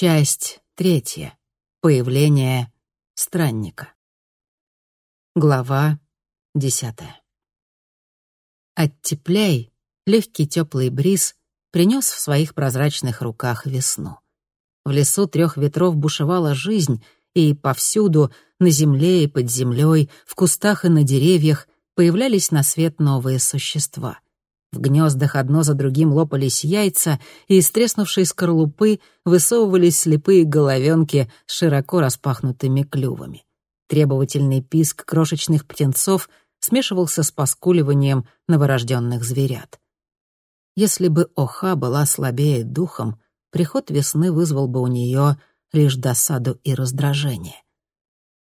Часть третья. Появление странника. Глава десятая. Оттепляй, легкий теплый бриз принес в своих прозрачных руках весну. В лесу трех ветров бушевала жизнь, и повсюду, на земле и под землей, в кустах и на деревьях, появлялись на свет новые существа — в гнездах одно за другим лопались яйца, и из треснувшей скорлупы высовывались слепые головенки с широко распахнутыми клювами. Требовательный писк крошечных птенцов смешивался с поскуливанием новорожденных зверят. Если бы Оха была слабее духом, приход весны вызвал бы у нее лишь досаду и раздражение.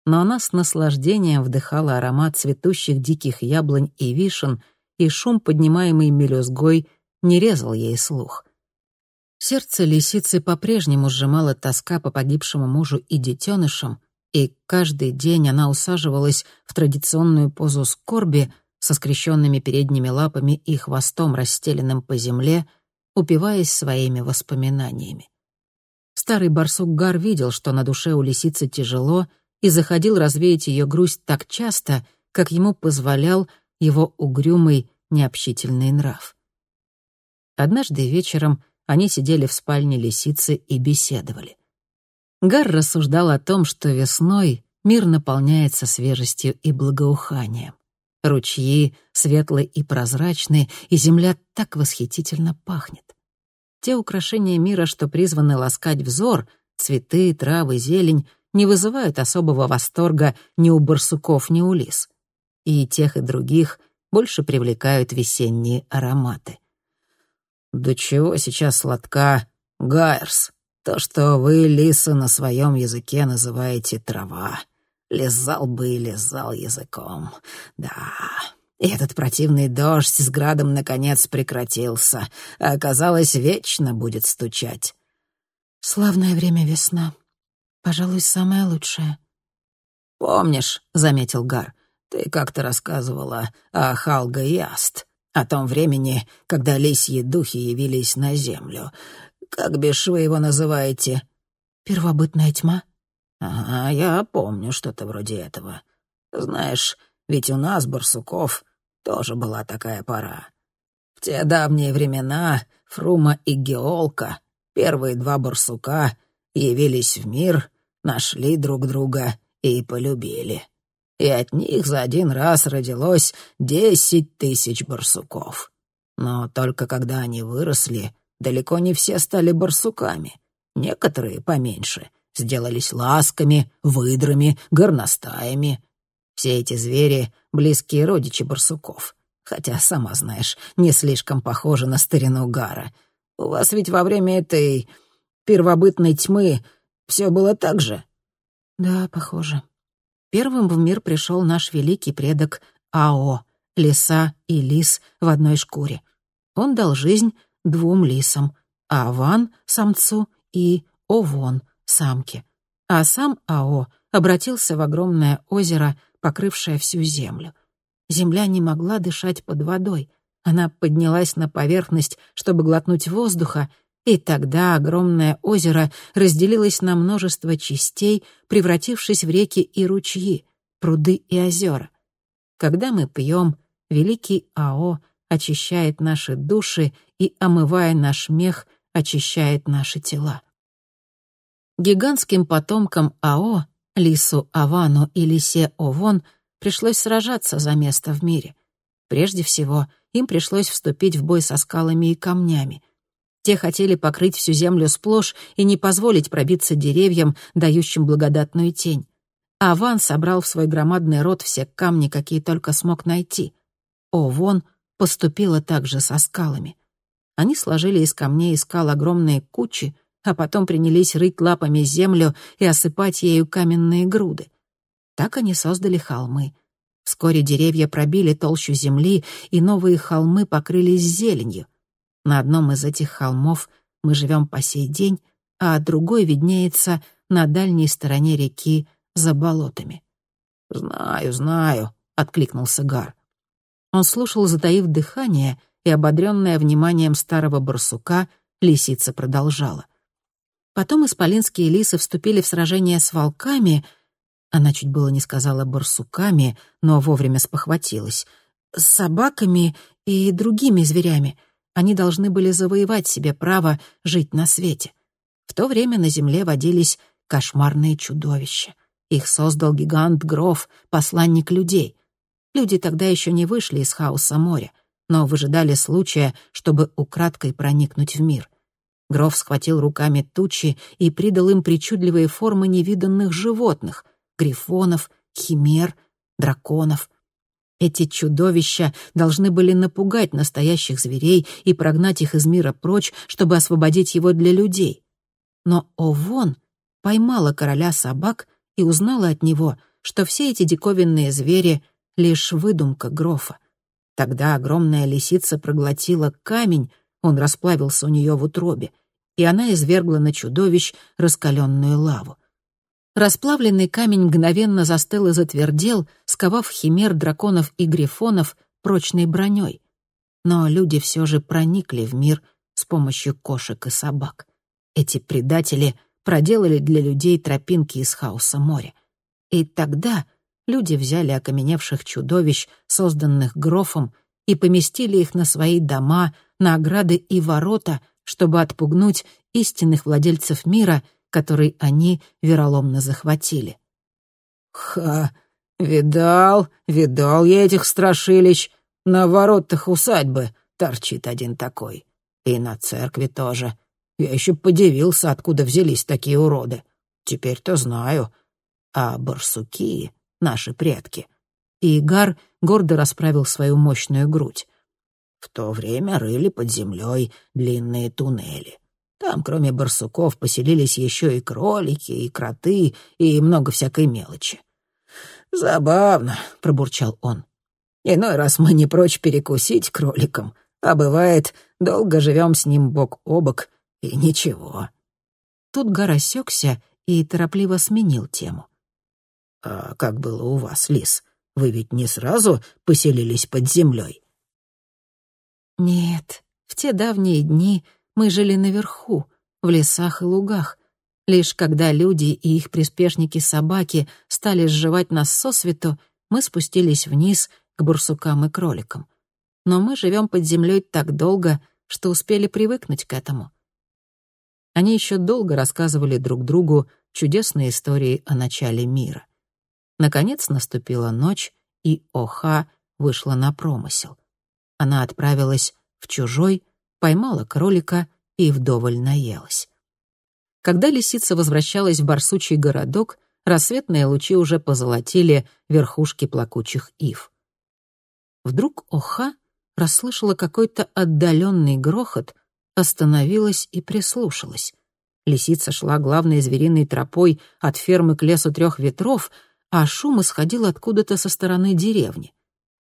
Но она с наслаждением вдыхала аромат цветущих диких яблонь и вишен — и шум, поднимаемый мелюзгой, не резал ей слух. Сердце лисицы по-прежнему сжимала тоска по погибшему мужу и детенышам, и каждый день она усаживалась в традиционную позу скорби со скрещенными передними лапами и хвостом, расстеленным по земле, упиваясь своими воспоминаниями. Старый барсук Гар видел, что на душе у лисицы тяжело, и заходил развеять ее грусть так часто, как ему позволял его угрюмый, необщительный нрав. Однажды вечером они сидели в спальне лисицы и беседовали. Гар рассуждал о том, что весной мир наполняется свежестью и благоуханием. Ручьи светлые и прозрачные, и земля так восхитительно пахнет. Те украшения мира, что призваны ласкать взор, цветы, травы, зелень, не вызывают особого восторга ни у барсуков, ни у лис и тех, и других больше привлекают весенние ароматы. «Да чего сейчас сладка гайрс? То, что вы, лисы, на своем языке называете трава. Лизал бы и лизал языком. Да, и этот противный дождь с градом наконец прекратился, а оказалось, вечно будет стучать. Славное время весна. Пожалуй, самое лучшее. «Помнишь», — заметил Гар, ты как-то рассказывала о Халга Яст, о том времени, когда лисьи духи явились на землю. Как бишь вы его называете? Первобытная тьма? Ага, я помню что-то вроде этого. Знаешь, ведь у нас, барсуков, тоже была такая пора. В те давние времена Фрума и Геолка, первые два барсука, явились в мир, нашли друг друга и полюбили и от них за один раз родилось десять тысяч барсуков. Но только когда они выросли, далеко не все стали барсуками. Некоторые поменьше сделались ласками, выдрами, горностаями. Все эти звери — близкие родичи барсуков. Хотя, сама знаешь, не слишком похожи на старину Гара. У вас ведь во время этой первобытной тьмы все было так же? Да, похоже. Первым в мир пришел наш великий предок Ао, лиса и лис в одной шкуре. Он дал жизнь двум лисам — Аван — самцу и Овон — самке. А сам Ао обратился в огромное озеро, покрывшее всю землю. Земля не могла дышать под водой. Она поднялась на поверхность, чтобы глотнуть воздуха, и тогда огромное озеро разделилось на множество частей, превратившись в реки и ручьи, пруды и озера. Когда мы пьем, великий Ао очищает наши души и, омывая наш мех, очищает наши тела. Гигантским потомкам Ао, Лису Авану и Лисе Овон, пришлось сражаться за место в мире. Прежде всего, им пришлось вступить в бой со скалами и камнями. Те хотели покрыть всю землю сплошь и не позволить пробиться деревьям, дающим благодатную тень. А Ван собрал в свой громадный рот все камни, какие только смог найти. О, вон поступила также со скалами. Они сложили из камней и скал огромные кучи, а потом принялись рыть лапами землю и осыпать ею каменные груды. Так они создали холмы. Вскоре деревья пробили толщу земли, и новые холмы покрылись зеленью — на одном из этих холмов мы живем по сей день, а другой виднеется на дальней стороне реки за болотами. «Знаю, знаю», — откликнулся Гар. Он слушал, затаив дыхание, и, ободренная вниманием старого барсука, лисица продолжала. Потом исполинские лисы вступили в сражение с волками, она чуть было не сказала барсуками, но вовремя спохватилась, с собаками и другими зверями. Они должны были завоевать себе право жить на свете. В то время на земле водились кошмарные чудовища. Их создал гигант Гров, посланник людей. Люди тогда еще не вышли из хаоса моря, но выжидали случая, чтобы украдкой проникнуть в мир. Гров схватил руками тучи и придал им причудливые формы невиданных животных — грифонов, химер, драконов. Эти чудовища должны были напугать настоящих зверей и прогнать их из мира прочь, чтобы освободить его для людей. Но Овон поймала короля собак и узнала от него, что все эти диковинные звери — лишь выдумка Грофа. Тогда огромная лисица проглотила камень, он расплавился у нее в утробе, и она извергла на чудовищ раскаленную лаву. Расплавленный камень мгновенно застыл и затвердел, сковав химер, драконов и грифонов прочной броней. Но люди все же проникли в мир с помощью кошек и собак. Эти предатели проделали для людей тропинки из хаоса моря. И тогда люди взяли окаменевших чудовищ, созданных Грофом, и поместили их на свои дома, на ограды и ворота, чтобы отпугнуть истинных владельцев мира, который они вероломно захватили. «Ха, видал, видал я этих страшилищ. На воротах усадьбы торчит один такой. И на церкви тоже. Я еще подивился, откуда взялись такие уроды. Теперь-то знаю. А барсуки — наши предки. Игар гордо расправил свою мощную грудь. В то время рыли под землей длинные туннели. Там, кроме барсуков, поселились еще и кролики, и кроты, и много всякой мелочи. «Забавно», — пробурчал он. «Иной раз мы не прочь перекусить кроликом, а бывает, долго живем с ним бок о бок, и ничего. Тут Гар осекся и торопливо сменил тему. «А как было у вас, Лис? Вы ведь не сразу поселились под землей?» «Нет, в те давние дни мы жили наверху, в лесах и лугах. Лишь когда люди и их приспешники-собаки стали сживать нас сосвету, мы спустились вниз к бурсукам и кроликам. Но мы живем под землей так долго, что успели привыкнуть к этому. Они еще долго рассказывали друг другу чудесные истории о начале мира. Наконец наступила ночь, и Оха вышла на промысел. Она отправилась в чужой, поймала кролика и вдоволь наелась. Когда лисица возвращалась в барсучий городок, рассветные лучи уже позолотили верхушки плакучих ив. Вдруг Оха расслышала какой-то отдаленный грохот — остановилась и прислушалась. Лисица шла главной звериной тропой от фермы к лесу трех ветров, а шум исходил откуда-то со стороны деревни.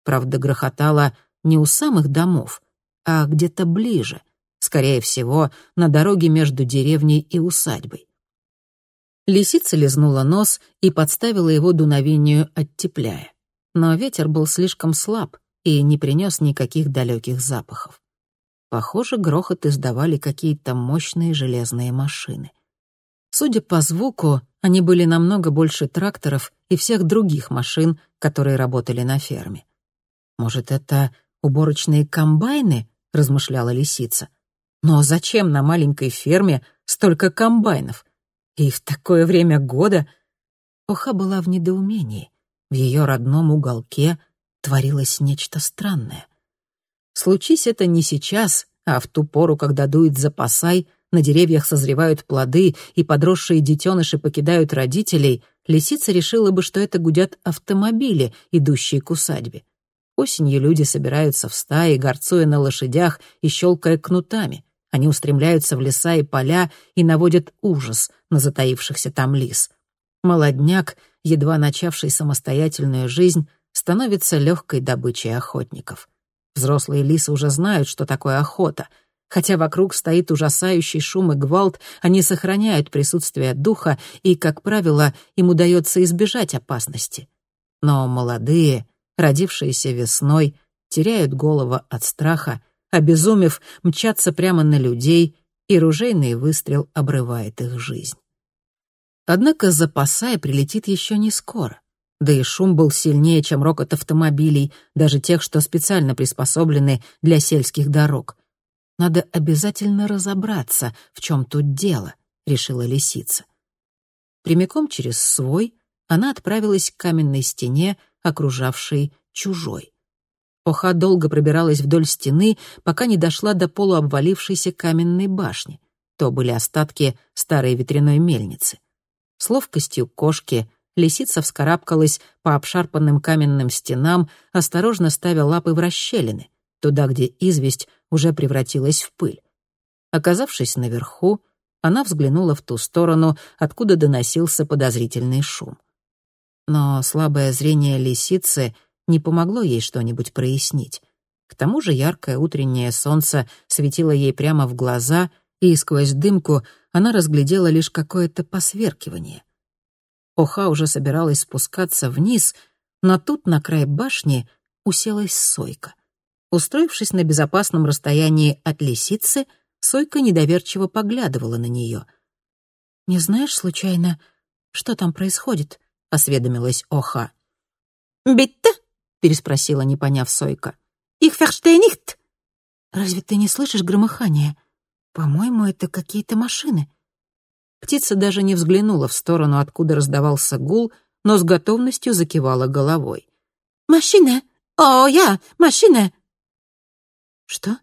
Правда, грохотало не у самых домов, а где-то ближе, скорее всего, на дороге между деревней и усадьбой. Лисица лизнула нос и подставила его дуновению, оттепляя. Но ветер был слишком слаб и не принес никаких далеких запахов. Похоже, грохот издавали какие-то мощные железные машины. Судя по звуку, они были намного больше тракторов и всех других машин, которые работали на ферме. «Может, это уборочные комбайны?» — размышляла лисица. «Но зачем на маленькой ферме столько комбайнов? И в такое время года...» Оха была в недоумении. В ее родном уголке творилось нечто странное. Случись это не сейчас, а в ту пору, когда дует запасай, на деревьях созревают плоды, и подросшие детеныши покидают родителей, лисица решила бы, что это гудят автомобили, идущие к усадьбе. Осенью люди собираются в стаи, горцуя на лошадях и щелкая кнутами. Они устремляются в леса и поля и наводят ужас на затаившихся там лис. Молодняк, едва начавший самостоятельную жизнь, становится легкой добычей охотников. Взрослые лисы уже знают, что такое охота. Хотя вокруг стоит ужасающий шум и гвалт, они сохраняют присутствие духа, и, как правило, им удается избежать опасности. Но молодые, родившиеся весной, теряют голову от страха, обезумев, мчатся прямо на людей и ружейный выстрел обрывает их жизнь. Однако запасая прилетит еще не скоро. Да и шум был сильнее, чем рокот автомобилей, даже тех, что специально приспособлены для сельских дорог. Надо обязательно разобраться, в чем тут дело, решила лисица. Прямиком через свой она отправилась к каменной стене, окружавшей чужой. Оха долго пробиралась вдоль стены, пока не дошла до полуобвалившейся каменной башни. То были остатки старой ветряной мельницы. С ловкостью кошки лисица вскарабкалась по обшарпанным каменным стенам, осторожно ставя лапы в расщелины, туда, где известь уже превратилась в пыль. Оказавшись наверху, она взглянула в ту сторону, откуда доносился подозрительный шум. Но слабое зрение лисицы не помогло ей что-нибудь прояснить. К тому же яркое утреннее солнце светило ей прямо в глаза, и сквозь дымку она разглядела лишь какое-то посверкивание. Оха уже собиралась спускаться вниз, но тут на край башни уселась сойка. Устроившись на безопасном расстоянии от лисицы, сойка недоверчиво поглядывала на нее. «Не знаешь, случайно, что там происходит?» — осведомилась Оха. «Битте?» — переспросила, не поняв сойка. «Их ферштейнихт!» «Разве ты не слышишь громыхания?» «По-моему, это какие-то машины». Птица даже не взглянула в сторону, откуда раздавался гул, но с готовностью закивала головой. «Машина! О, я! Машина!» «Что?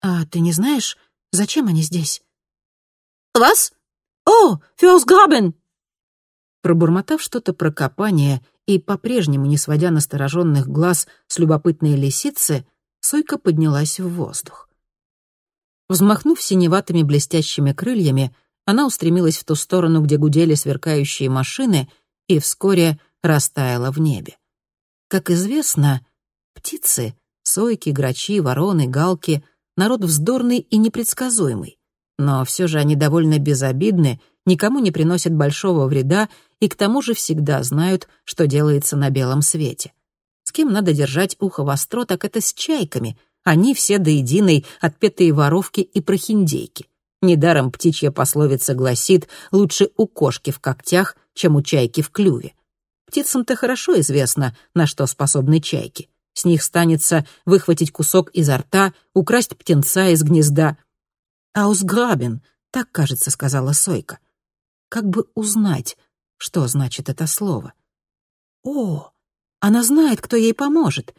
А ты не знаешь, зачем они здесь?» «Вас? О, фюрсграбен!» Пробормотав что-то про копание и по-прежнему не сводя настороженных глаз с любопытной лисицы, Сойка поднялась в воздух. Взмахнув синеватыми блестящими крыльями, она устремилась в ту сторону, где гудели сверкающие машины, и вскоре растаяла в небе. Как известно, птицы, сойки, грачи, вороны, галки — народ вздорный и непредсказуемый. Но все же они довольно безобидны, никому не приносят большого вреда и к тому же всегда знают, что делается на белом свете. С кем надо держать ухо востро, так это с чайками — они все до единой отпетые воровки и прохиндейки. Недаром птичья пословица гласит «лучше у кошки в когтях, чем у чайки в клюве». Птицам-то хорошо известно, на что способны чайки. С них станется выхватить кусок изо рта, украсть птенца из гнезда. «Аусграбен», так, кажется, сказала Сойка. Как бы узнать, что значит это слово? О, она знает, кто ей поможет.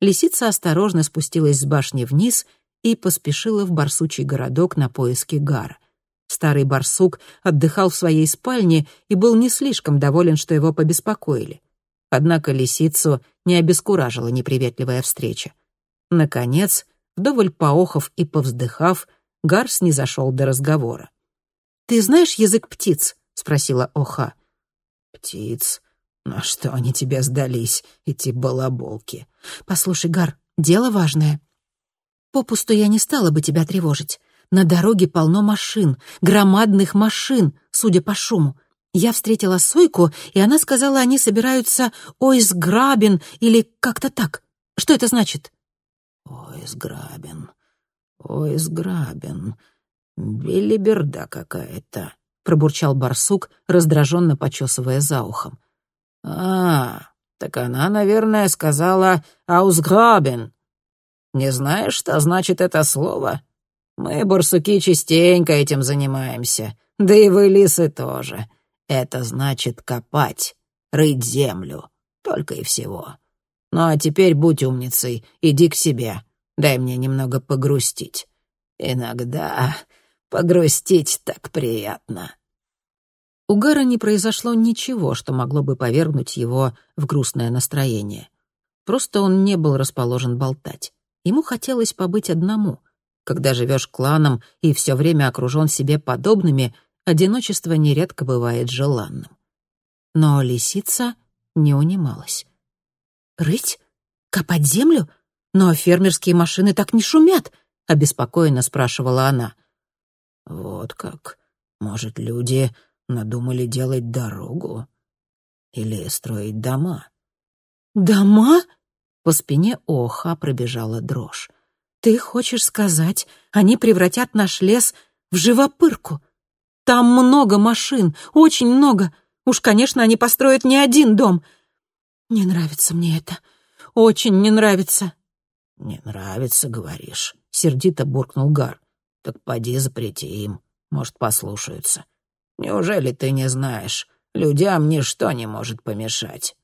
Лисица осторожно спустилась с башни вниз и поспешила в барсучий городок на поиски Гара. Старый барсук отдыхал в своей спальне и был не слишком доволен, что его побеспокоили. Однако лисицу не обескуражила неприветливая встреча. Наконец, вдоволь поохов и повздыхав, Гарс не зашел до разговора. «Ты знаешь язык птиц?» — спросила Оха. «Птиц? На что они тебе сдались, эти балаболки?» «Послушай, Гар, дело важное. Попусту я не стала бы тебя тревожить. На дороге полно машин, громадных машин, судя по шуму. Я встретила Сойку, и она сказала, они собираются ойсграбен или как-то так. Что это значит?» «Ойсграбен, ойсграбен, белиберда какая-то», — пробурчал барсук, раздраженно почесывая за ухом. «А, так она, наверное, сказала «аусграбен». Не знаешь, что значит это слово? Мы, барсуки, частенько этим занимаемся. Да и вы, лисы, тоже. Это значит копать, рыть землю. Только и всего. Ну а теперь будь умницей, иди к себе. Дай мне немного погрустить. Иногда погрустить так приятно. У Гара не произошло ничего, что могло бы повергнуть его в грустное настроение. Просто он не был расположен болтать. Ему хотелось побыть одному. Когда живешь кланом и все время окружен себе подобными, одиночество нередко бывает желанным. Но лисица не унималась. «Рыть? Копать землю? Но фермерские машины так не шумят», — обеспокоенно спрашивала она. «Вот как. Может, люди Надумали делать дорогу? Или строить дома? Дома? По спине Оха пробежала дрожь. Ты хочешь сказать, они превратят наш лес в живопырку. Там много машин, очень много. Уж, конечно, они построят не один дом. Не нравится мне это. Очень не нравится. «Не нравится, говоришь», — сердито буркнул Гар. «Так поди запрети им, может, послушаются. Неужели ты не знаешь, людям ничто не может помешать.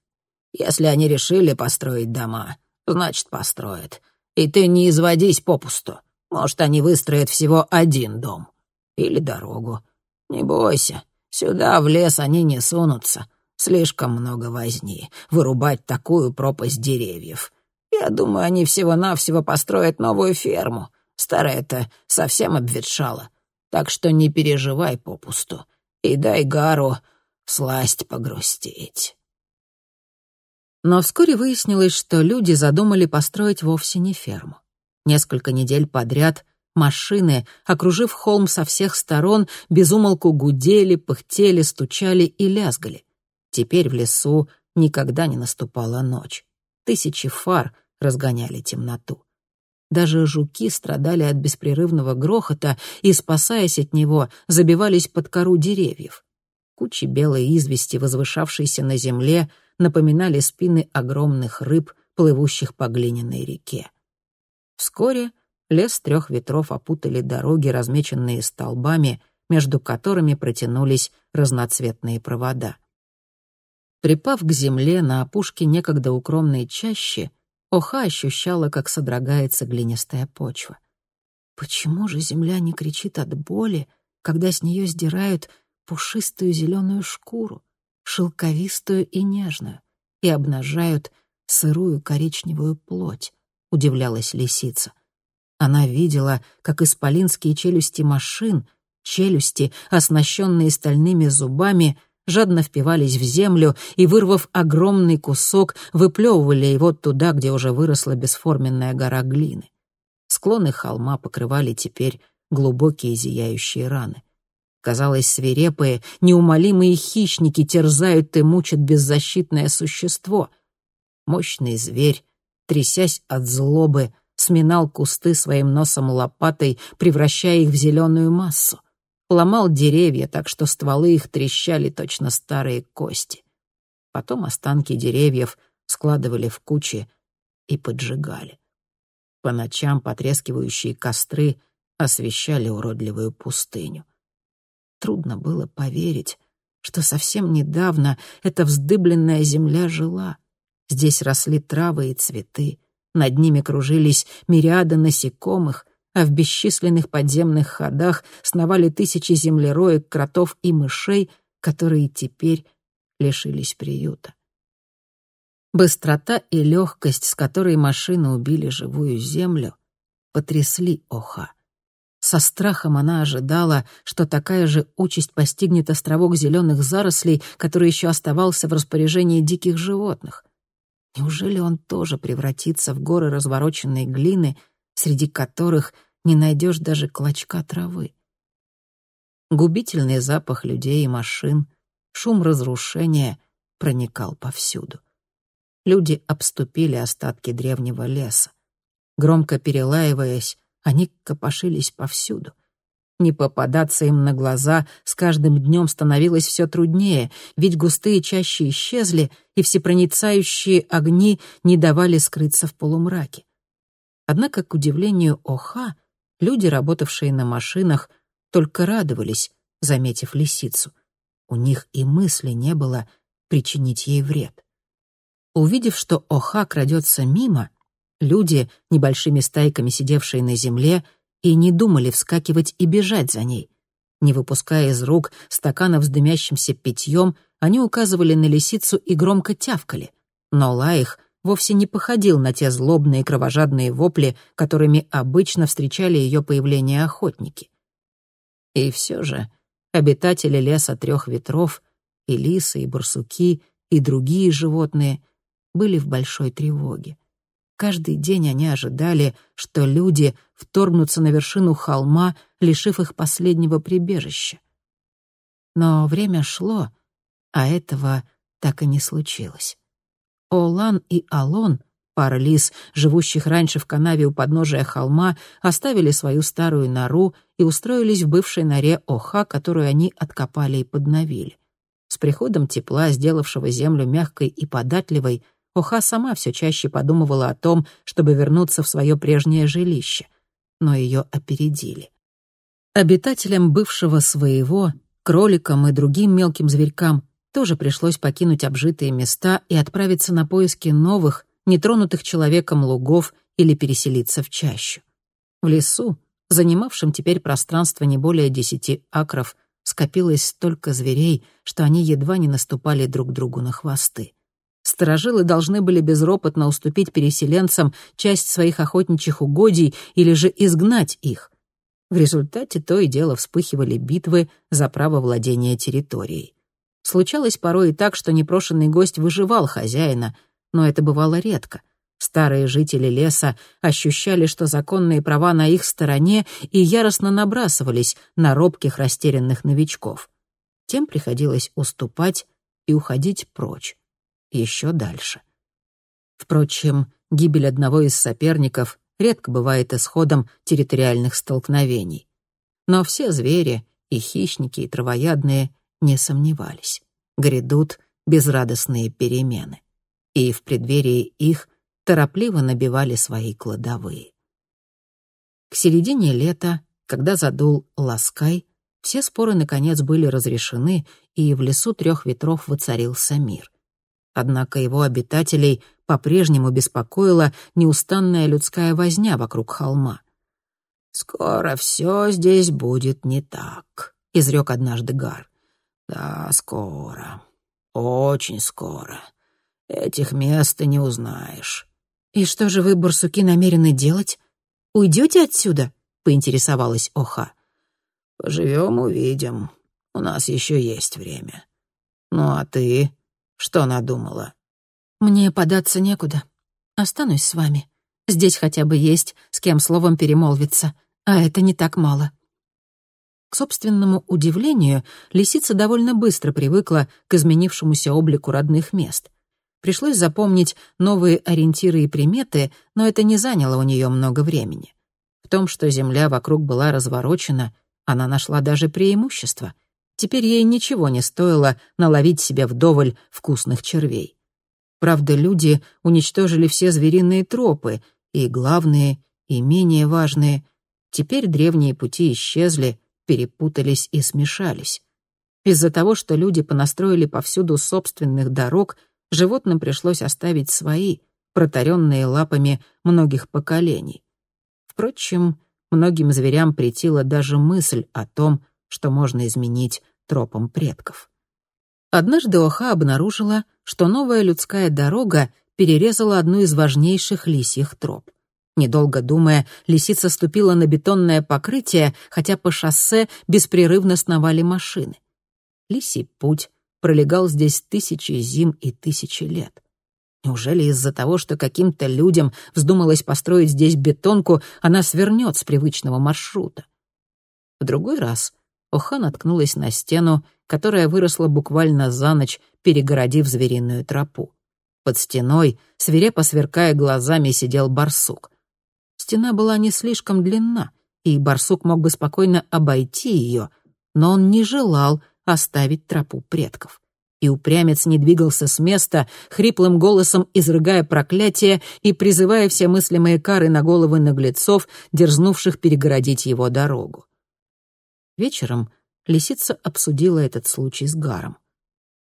Если они решили построить дома, значит, построят. И ты не изводись попусту. Может, они выстроят всего один дом. Или дорогу. Не бойся, сюда в лес они не сунутся. Слишком много возни. Вырубать такую пропасть деревьев. Я думаю, они всего-навсего построят новую ферму. Старая-то совсем обветшала. Так что не переживай попусту. И дай Гару сласть погрустить. Но вскоре выяснилось, что люди задумали построить вовсе не ферму. Несколько недель подряд машины, окружив холм со всех сторон, безумолку гудели, пыхтели, стучали и лязгали. Теперь в лесу никогда не наступала ночь. Тысячи фар разгоняли темноту. Даже жуки страдали от беспрерывного грохота и, спасаясь от него, забивались под кору деревьев. Кучи белой извести, возвышавшейся на земле, напоминали спины огромных рыб, плывущих по глиняной реке. Вскоре лес трех ветров опутали дороги, размеченные столбами, между которыми протянулись разноцветные провода. Припав к земле на опушке некогда укромной чащи, Оха ощущала, как содрогается глинистая почва. Почему же земля не кричит от боли, когда с нее сдирают пушистую зеленую шкуру, шелковистую и нежную, и обнажают сырую коричневую плоть? Удивлялась лисица. Она видела, как исполинские челюсти машин, челюсти, оснащенные стальными зубами, жадно впивались в землю и, вырвав огромный кусок, выплевывали его туда, где уже выросла бесформенная гора глины. Склоны холма покрывали теперь глубокие зияющие раны. Казалось, свирепые, неумолимые хищники терзают и мучат беззащитное существо. Мощный зверь, трясясь от злобы, сминал кусты своим носом лопатой, превращая их в зеленую массу ломал деревья, так что стволы их трещали точно старые кости. Потом останки деревьев складывали в кучи и поджигали. По ночам потрескивающие костры освещали уродливую пустыню. Трудно было поверить, что совсем недавно эта вздыбленная земля жила. Здесь росли травы и цветы, над ними кружились мириады насекомых, а в бесчисленных подземных ходах сновали тысячи землероек, кротов и мышей, которые теперь лишились приюта. Быстрота и легкость, с которой машины убили живую землю, потрясли Оха. Со страхом она ожидала, что такая же участь постигнет островок зеленых зарослей, который еще оставался в распоряжении диких животных. Неужели он тоже превратится в горы развороченной глины, среди которых не найдешь даже клочка травы. Губительный запах людей и машин, шум разрушения проникал повсюду. Люди обступили остатки древнего леса. Громко перелаиваясь, они копошились повсюду. Не попадаться им на глаза с каждым днем становилось все труднее, ведь густые чаще исчезли, и всепроницающие огни не давали скрыться в полумраке. Однако, к удивлению Оха, Люди, работавшие на машинах, только радовались, заметив лисицу. У них и мысли не было причинить ей вред. Увидев, что Оха крадется мимо, люди, небольшими стайками сидевшие на земле, и не думали вскакивать и бежать за ней. Не выпуская из рук стаканов с дымящимся питьем, они указывали на лисицу и громко тявкали. Но лай их вовсе не походил на те злобные кровожадные вопли, которыми обычно встречали ее появление охотники. И все же обитатели леса трех ветров, и лисы, и барсуки, и другие животные были в большой тревоге. Каждый день они ожидали, что люди вторгнутся на вершину холма, лишив их последнего прибежища. Но время шло, а этого так и не случилось. Олан и Алон Пара лис, живущих раньше в канаве у подножия холма, оставили свою старую нору и устроились в бывшей норе Оха, которую они откопали и подновили. С приходом тепла, сделавшего землю мягкой и податливой, Оха сама все чаще подумывала о том, чтобы вернуться в свое прежнее жилище. Но ее опередили. Обитателям бывшего своего, кроликам и другим мелким зверькам тоже пришлось покинуть обжитые места и отправиться на поиски новых, нетронутых человеком лугов или переселиться в чащу. В лесу, занимавшем теперь пространство не более десяти акров, скопилось столько зверей, что они едва не наступали друг другу на хвосты. Сторожилы должны были безропотно уступить переселенцам часть своих охотничьих угодий или же изгнать их. В результате то и дело вспыхивали битвы за право владения территорией. Случалось порой и так, что непрошенный гость выживал хозяина, но это бывало редко. Старые жители леса ощущали, что законные права на их стороне, и яростно набрасывались на робких растерянных новичков. Тем приходилось уступать и уходить прочь, еще дальше. Впрочем, гибель одного из соперников редко бывает исходом территориальных столкновений. Но все звери, и хищники, и травоядные, не сомневались. Грядут безрадостные перемены и в преддверии их торопливо набивали свои кладовые. К середине лета, когда задул ласкай, все споры, наконец, были разрешены, и в лесу трех ветров воцарился мир. Однако его обитателей по-прежнему беспокоила неустанная людская возня вокруг холма. «Скоро все здесь будет не так», — изрек однажды Гар. «Да, скоро. Очень скоро. Этих мест ты не узнаешь». «И что же вы, барсуки, намерены делать? Уйдете отсюда?» — поинтересовалась Оха. «Поживем, увидим. У нас еще есть время. Ну а ты что надумала?» «Мне податься некуда. Останусь с вами. Здесь хотя бы есть с кем словом перемолвиться, а это не так мало». К собственному удивлению, лисица довольно быстро привыкла к изменившемуся облику родных мест. Пришлось запомнить новые ориентиры и приметы, но это не заняло у нее много времени. В том, что земля вокруг была разворочена, она нашла даже преимущество. Теперь ей ничего не стоило наловить себе вдоволь вкусных червей. Правда, люди уничтожили все звериные тропы, и главные, и менее важные. Теперь древние пути исчезли, перепутались и смешались. Из-за того, что люди понастроили повсюду собственных дорог, животным пришлось оставить свои, протаренные лапами многих поколений. Впрочем, многим зверям претила даже мысль о том, что можно изменить тропам предков. Однажды Оха обнаружила, что новая людская дорога перерезала одну из важнейших лисьих троп. Недолго думая, лисица ступила на бетонное покрытие, хотя по шоссе беспрерывно сновали машины. Лисий путь пролегал здесь тысячи зим и тысячи лет. Неужели из-за того, что каким-то людям вздумалось построить здесь бетонку, она свернет с привычного маршрута? В другой раз Оха наткнулась на стену, которая выросла буквально за ночь, перегородив звериную тропу. Под стеной, свирепо сверкая глазами, сидел барсук. Стена была не слишком длинна, и барсук мог бы спокойно обойти ее, но он не желал оставить тропу предков. И упрямец не двигался с места, хриплым голосом изрыгая проклятие и призывая все мыслимые кары на головы наглецов, дерзнувших перегородить его дорогу. Вечером лисица обсудила этот случай с Гаром.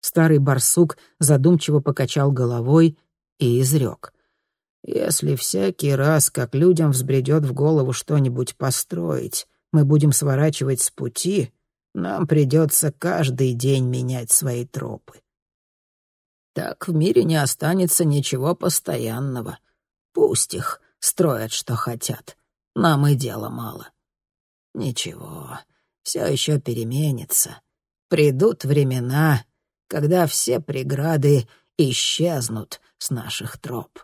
Старый барсук задумчиво покачал головой и изрек. «Если всякий раз, как людям взбредет в голову что-нибудь построить, мы будем сворачивать с пути, нам придется каждый день менять свои тропы. Так в мире не останется ничего постоянного. Пусть их строят, что хотят. Нам и дела мало. Ничего, все еще переменится. Придут времена, когда все преграды исчезнут с наших троп.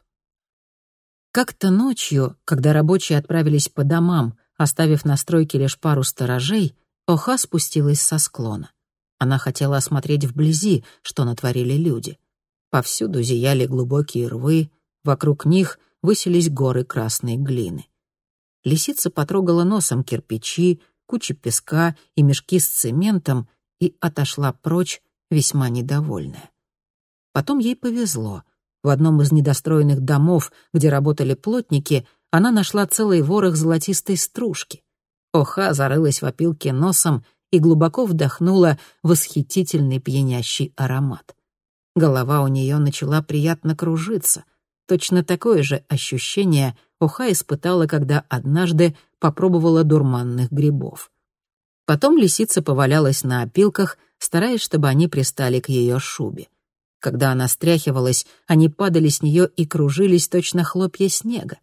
Как-то ночью, когда рабочие отправились по домам, оставив на стройке лишь пару сторожей, Оха спустилась со склона. Она хотела осмотреть вблизи, что натворили люди. Повсюду зияли глубокие рвы, Вокруг них высились горы красной глины. Лисица потрогала носом кирпичи, кучи песка и мешки с цементом и отошла прочь, весьма недовольная. Потом ей повезло. В одном из недостроенных домов, где работали плотники, она нашла целый ворох золотистой стружки. Оха зарылась в опилке носом и глубоко вдохнула восхитительный пьянящий аромат. Голова у нее начала приятно кружиться. Точно такое же ощущение Оха испытала, когда однажды попробовала дурманных грибов. Потом лисица повалялась на опилках, стараясь, чтобы они пристали к ее шубе. Когда она стряхивалась, они падали с нее и кружились точно хлопья снега.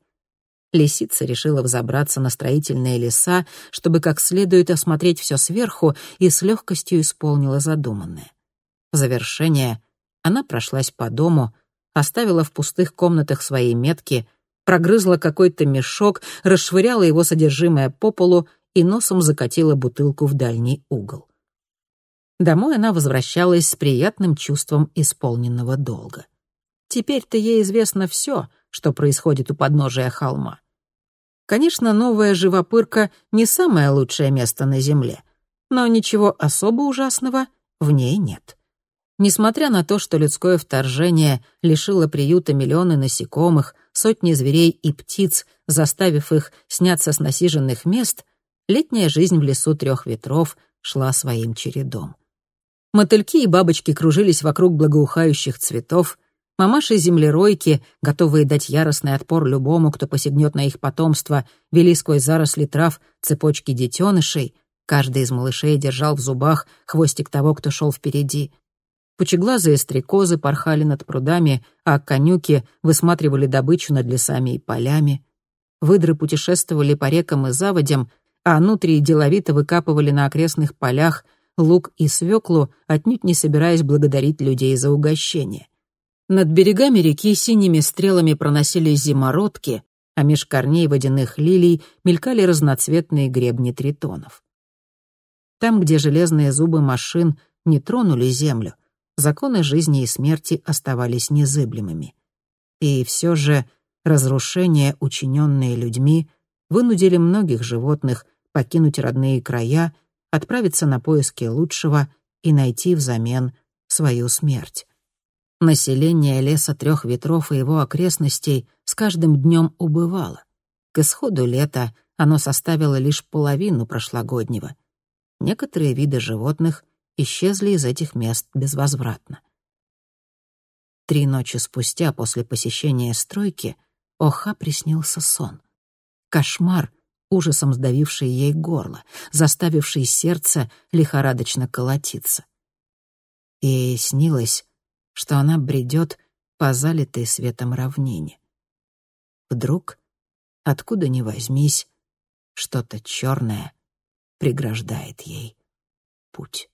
Лисица решила взобраться на строительные леса, чтобы как следует осмотреть все сверху, и с легкостью исполнила задуманное. В завершение она прошлась по дому, оставила в пустых комнатах свои метки, прогрызла какой-то мешок, расшвыряла его содержимое по полу и носом закатила бутылку в дальний угол. Домой она возвращалась с приятным чувством исполненного долга. Теперь-то ей известно все, что происходит у подножия холма. Конечно, новая живопырка не самое лучшее место на Земле, но ничего особо ужасного в ней нет. Несмотря на то, что людское вторжение лишило приюта миллионы насекомых, сотни зверей и птиц, заставив их сняться с насиженных мест, летняя жизнь в лесу трех ветров шла своим чередом. Мотыльки и бабочки кружились вокруг благоухающих цветов, Мамаши-землеройки, готовые дать яростный отпор любому, кто посягнет на их потомство, вели сквозь заросли трав цепочки детенышей. Каждый из малышей держал в зубах хвостик того, кто шел впереди. Пучеглазые стрекозы порхали над прудами, а конюки высматривали добычу над лесами и полями. Выдры путешествовали по рекам и заводям, а нутрии деловито выкапывали на окрестных полях лук и свеклу, отнюдь не собираясь благодарить людей за угощение. Над берегами реки синими стрелами проносились зимородки, а меж корней водяных лилий мелькали разноцветные гребни тритонов. Там, где железные зубы машин не тронули землю, законы жизни и смерти оставались незыблемыми. И все же разрушения, учиненные людьми, вынудили многих животных покинуть родные края, отправиться на поиски лучшего и найти взамен свою смерть. Население леса трех ветров и его окрестностей с каждым днем убывало. К исходу лета оно составило лишь половину прошлогоднего. Некоторые виды животных исчезли из этих мест безвозвратно. Три ночи спустя после посещения стройки Оха приснился сон. Кошмар, ужасом сдавивший ей горло, заставивший сердце лихорадочно колотиться. Ей снилось, что она бредет по залитой светом равнине. Вдруг, откуда ни возьмись, что-то черное преграждает ей путь.